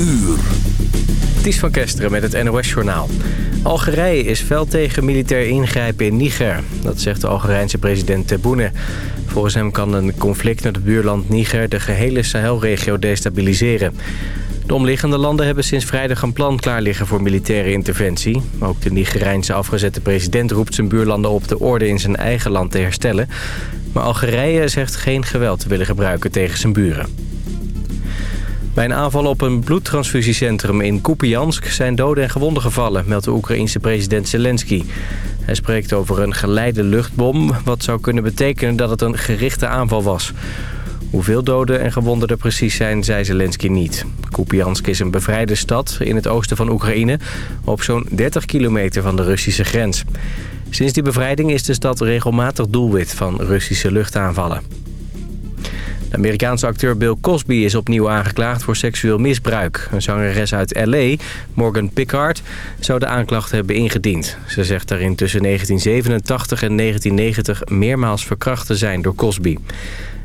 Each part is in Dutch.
uur. Ties van Kesteren met het NOS-journaal. Algerije is fel tegen militair ingrijpen in Niger. Dat zegt de Algerijnse president Tebboune. Volgens hem kan een conflict met het buurland Niger... de gehele Sahelregio destabiliseren. De omliggende landen hebben sinds vrijdag een plan klaar liggen voor militaire interventie. Ook de Nigerijnse afgezette president roept zijn buurlanden op de orde in zijn eigen land te herstellen. Maar Algerije zegt geen geweld te willen gebruiken tegen zijn buren. Bij een aanval op een bloedtransfusiecentrum in Kupiansk zijn doden en gewonden gevallen, meldt de Oekraïense president Zelensky. Hij spreekt over een geleide luchtbom, wat zou kunnen betekenen dat het een gerichte aanval was. Hoeveel doden en gewonden er precies zijn, zei Zelensky niet. Kupiansk is een bevrijde stad in het oosten van Oekraïne... op zo'n 30 kilometer van de Russische grens. Sinds die bevrijding is de stad regelmatig doelwit van Russische luchtaanvallen. De Amerikaanse acteur Bill Cosby is opnieuw aangeklaagd voor seksueel misbruik. Een zangeres uit L.A., Morgan Pickard, zou de aanklacht hebben ingediend. Ze zegt daarin tussen 1987 en 1990 meermaals verkracht te zijn door Cosby.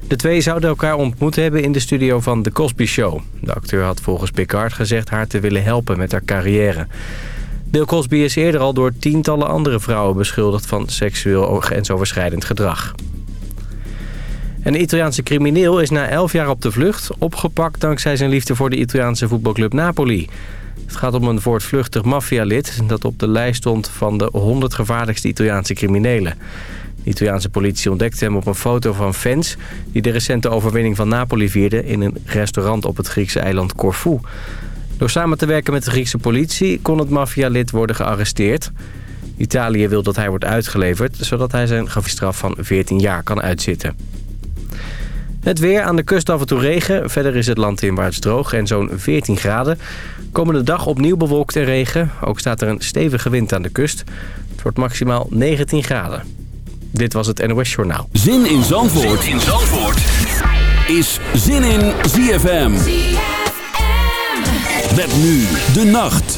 De twee zouden elkaar ontmoet hebben in de studio van The Cosby Show. De acteur had volgens Pickard gezegd haar te willen helpen met haar carrière. Bill Cosby is eerder al door tientallen andere vrouwen beschuldigd van seksueel grensoverschrijdend gedrag. Een Italiaanse crimineel is na 11 jaar op de vlucht opgepakt dankzij zijn liefde voor de Italiaanse voetbalclub Napoli. Het gaat om een voortvluchtig maffialid dat op de lijst stond van de 100 gevaarlijkste Italiaanse criminelen. De Italiaanse politie ontdekte hem op een foto van fans... die de recente overwinning van Napoli vierden... in een restaurant op het Griekse eiland Corfu. Door samen te werken met de Griekse politie... kon het maffialid worden gearresteerd. Italië wil dat hij wordt uitgeleverd... zodat hij zijn straf van 14 jaar kan uitzitten. Het weer aan de kust af en toe regen. Verder is het land inwaarts droog en zo'n 14 graden. Komende dag opnieuw bewolkt en regen. Ook staat er een stevige wind aan de kust. Het wordt maximaal 19 graden. Dit was het NOS Journaal. Zin in Zandvoort, zin in Zandvoort. is Zin in ZFM. ZFM. Met nu de nacht.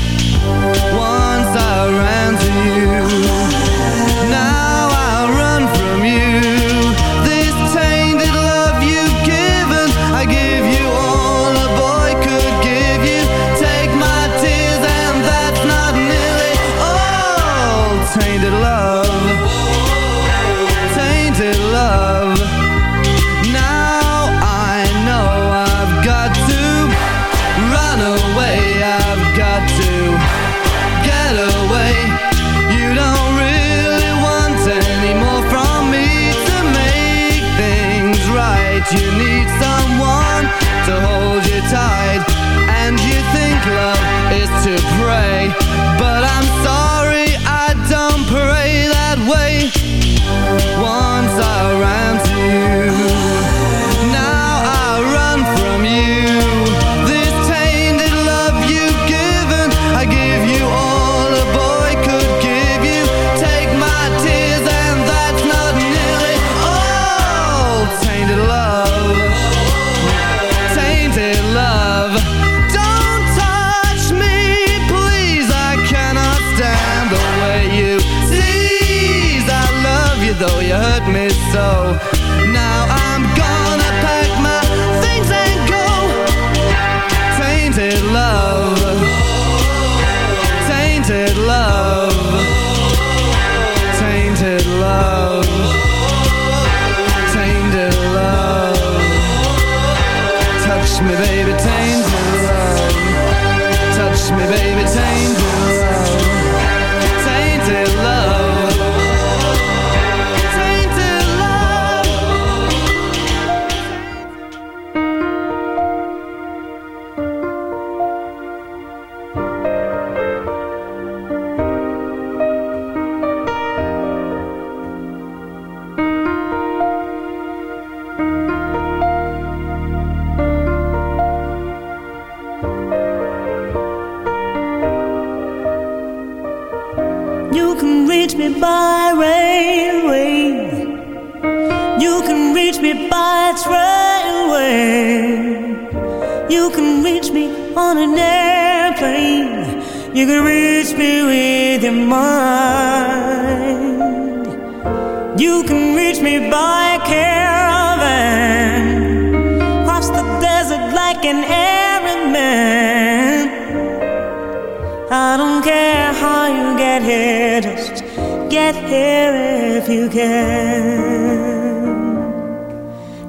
I don't care how you get here, just get here if you can.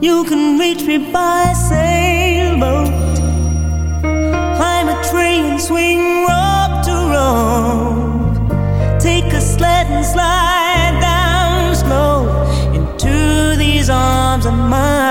You can reach me by sailboat, climb a tree and swing rope to rope, take a sled and slide down slow into these arms of mine.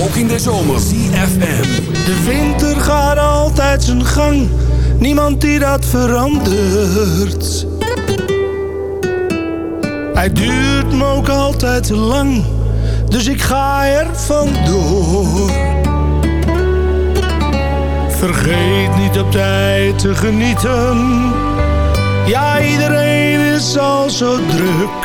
Ook in de zomer. CFM. De winter gaat altijd zijn gang, niemand die dat verandert. Hij duurt me ook altijd te lang, dus ik ga er vandoor. Vergeet niet op tijd te genieten, ja iedereen is al zo druk.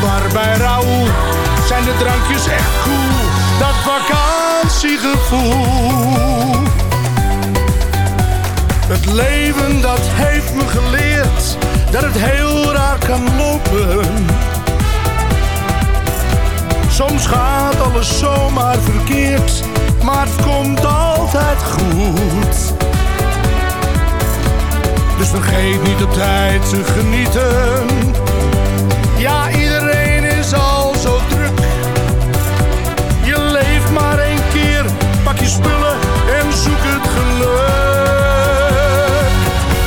Bar bij Raoul zijn de drankjes echt cool. Dat vakantiegevoel. Het leven dat heeft me geleerd dat het heel raar kan lopen. Soms gaat alles zomaar verkeerd, maar het komt altijd goed. Dus vergeet niet op tijd te genieten. Ja, spullen en zoek het geluk.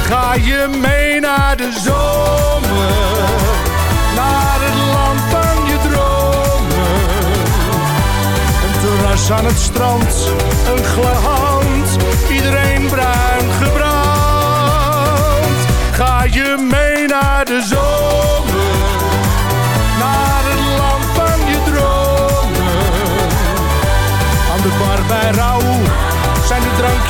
Ga je mee naar de zomer, naar het land van je dromen. Een terras aan het strand, een glans, iedereen bruin gebrand. Ga je mee naar de zomer,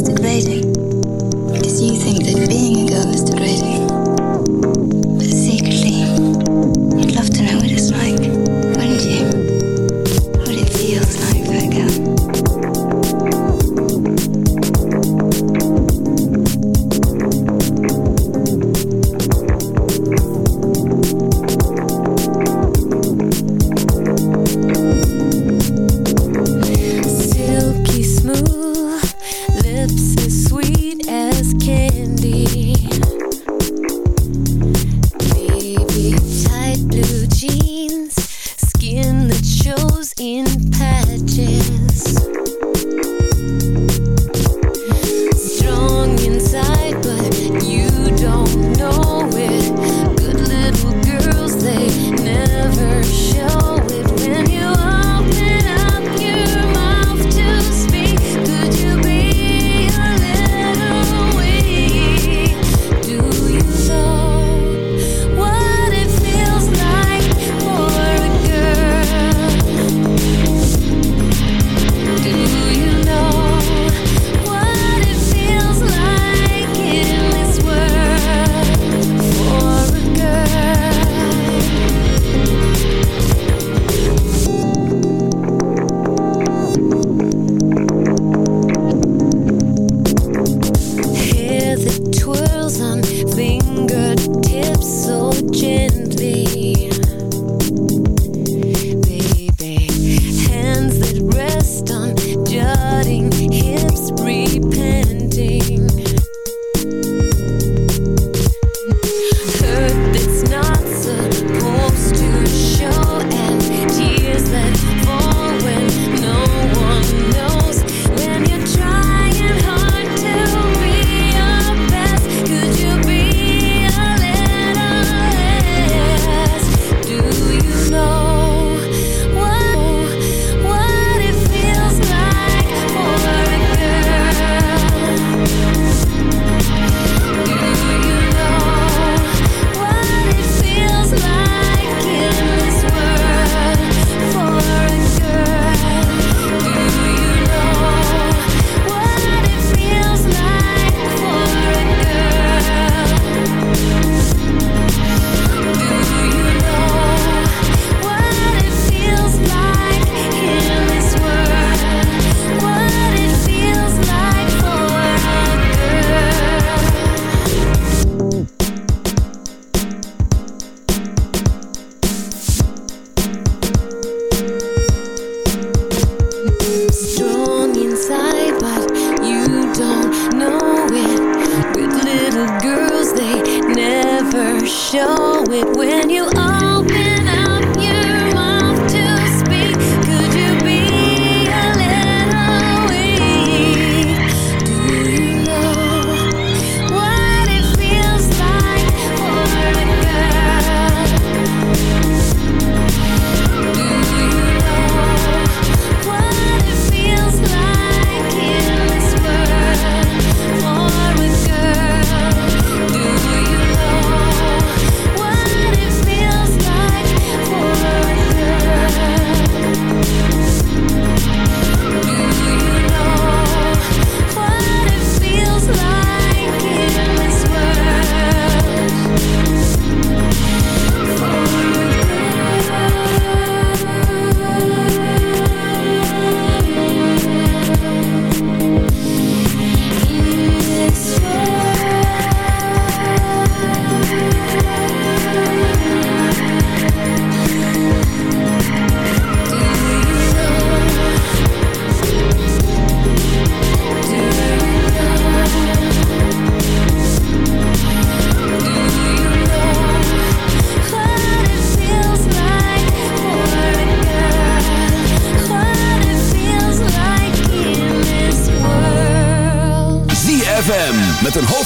degrading. Because you think that being a girl is degrading.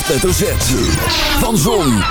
Hoofdletter Z. Van Zon,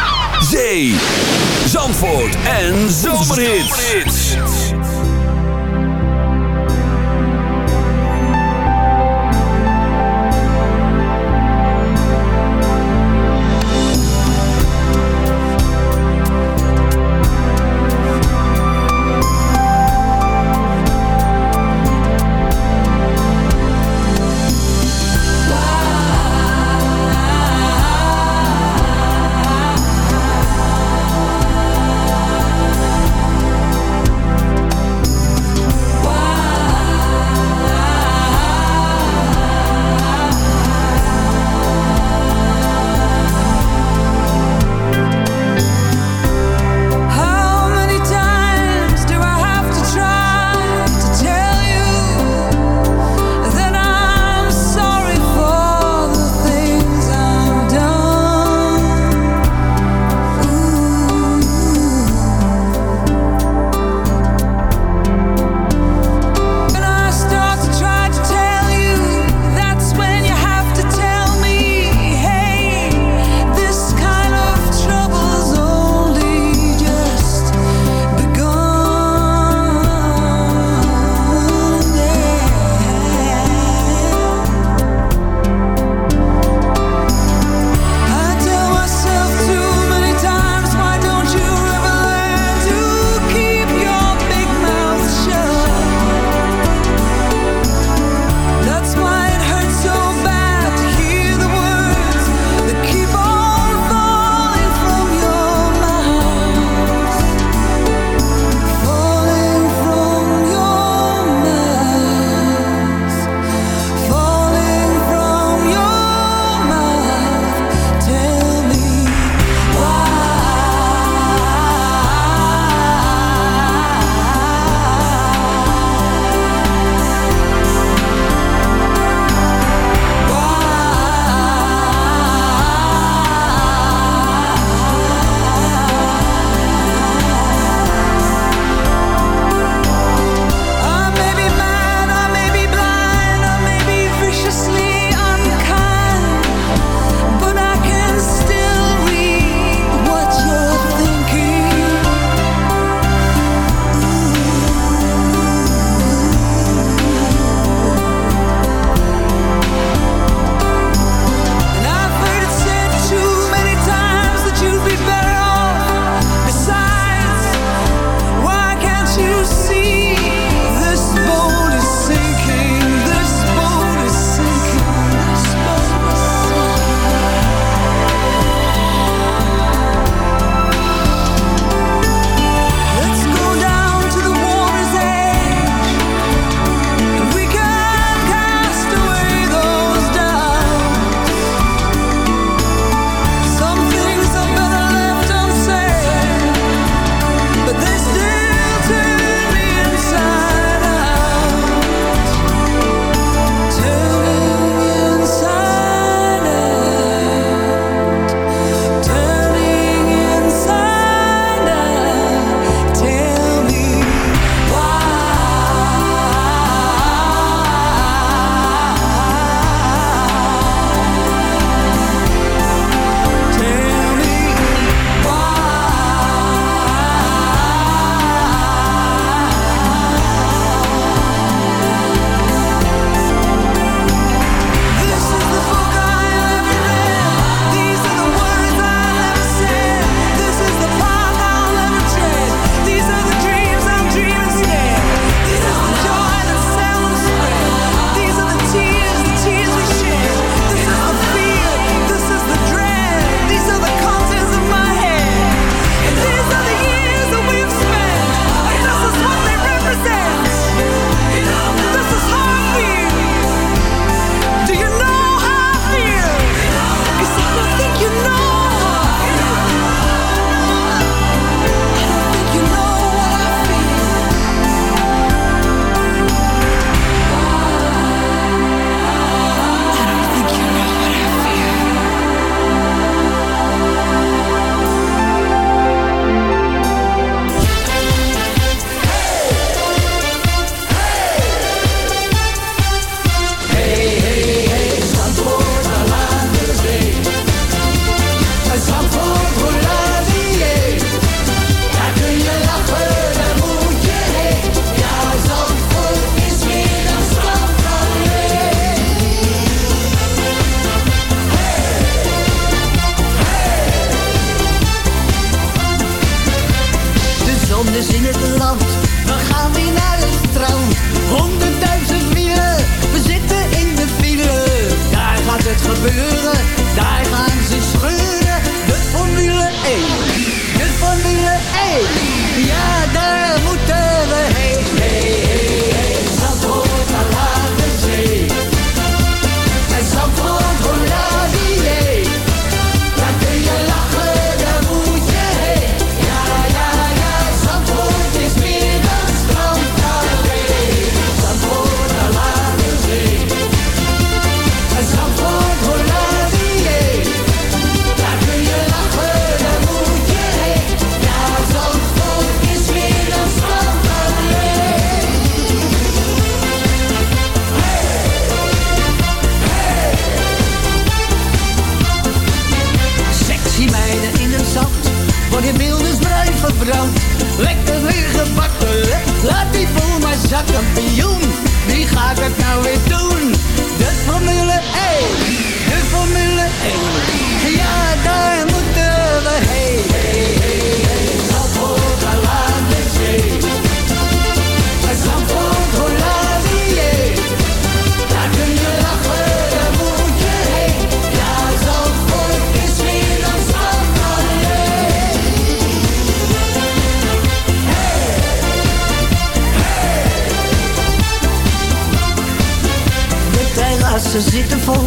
terrassen zitten vol,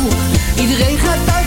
iedereen gaat uit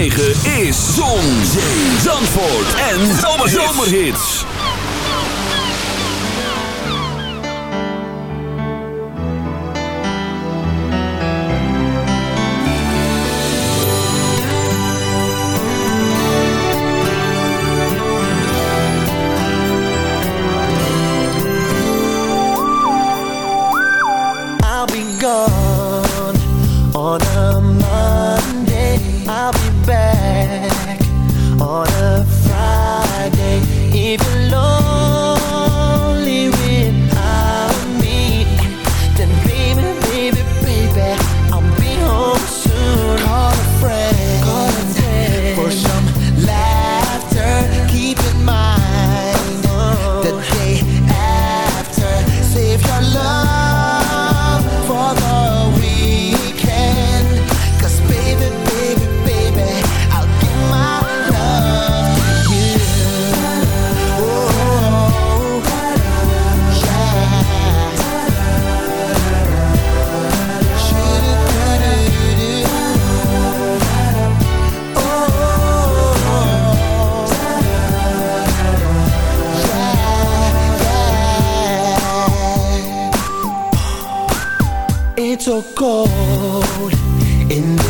is Zon, Zandvoort en Zomerhits. Zomerhit. so cold in the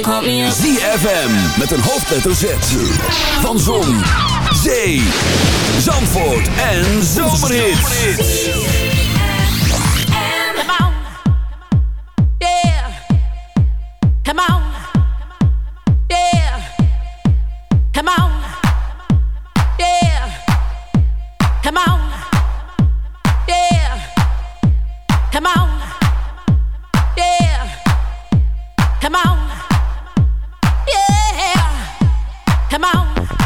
ZFM met een hoofdletter Z. Van Zon, Zee, Zandvoort en Zomerhits. Come on. Come on.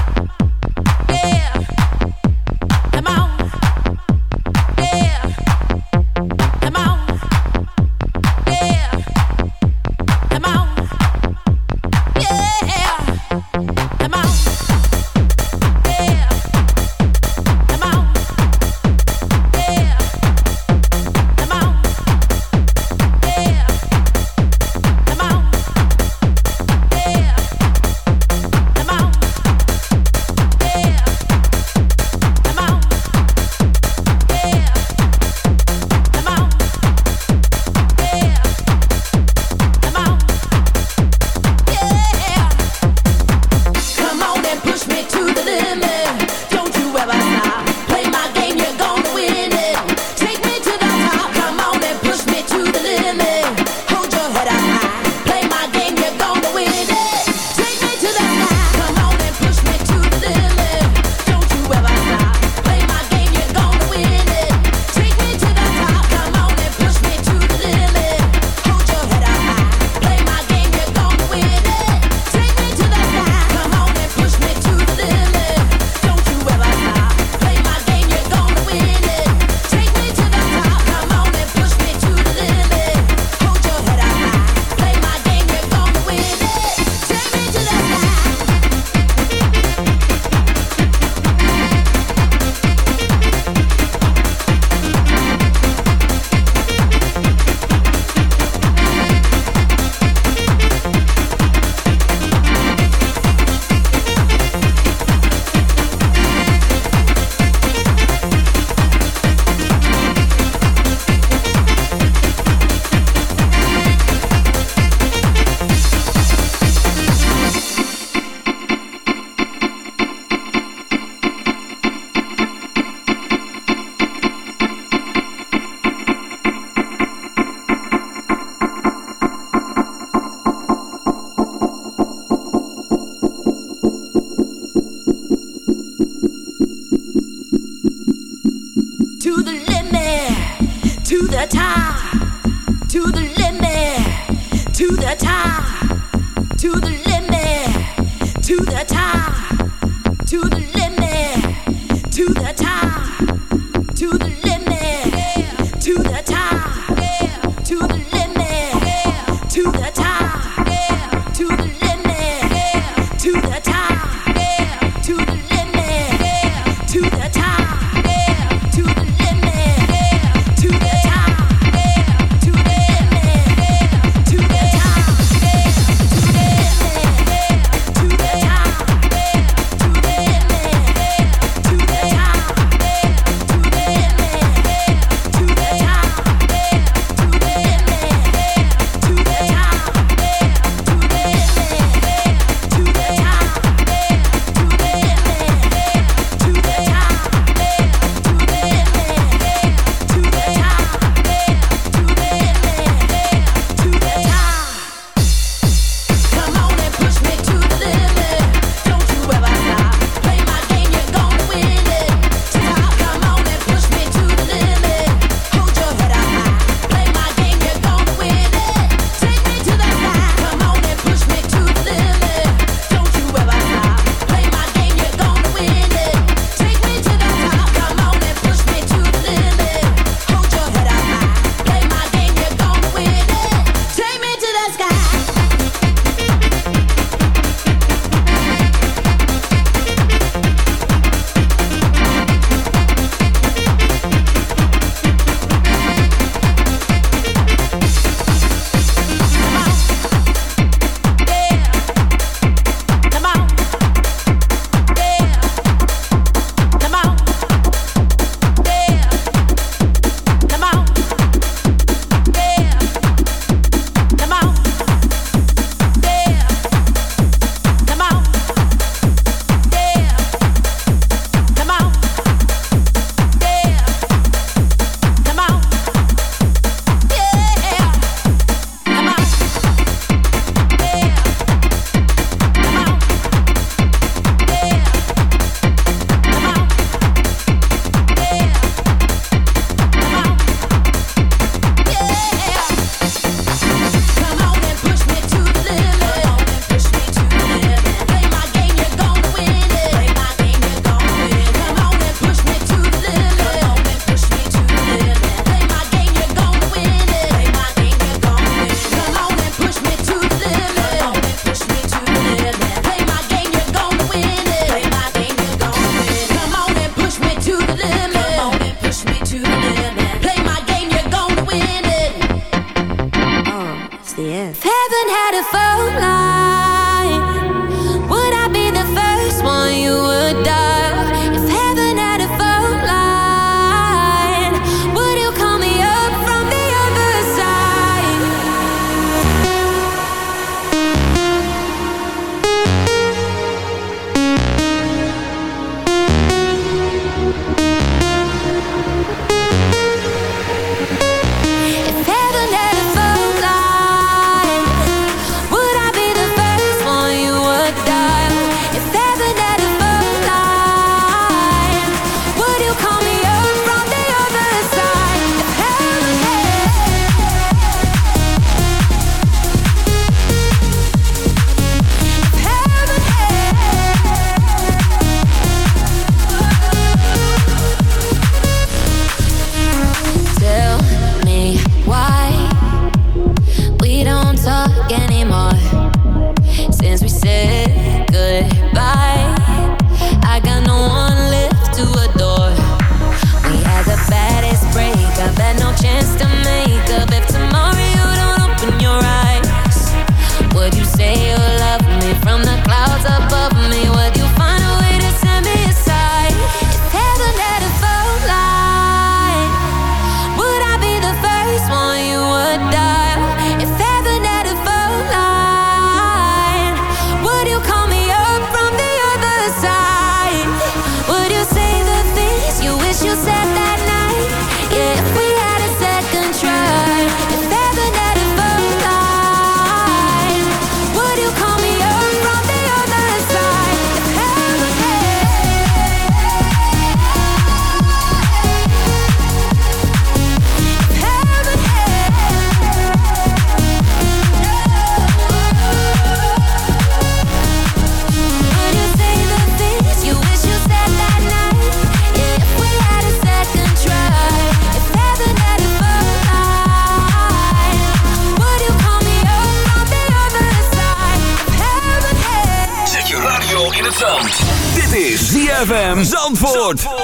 Zandvoort. Zandvoort.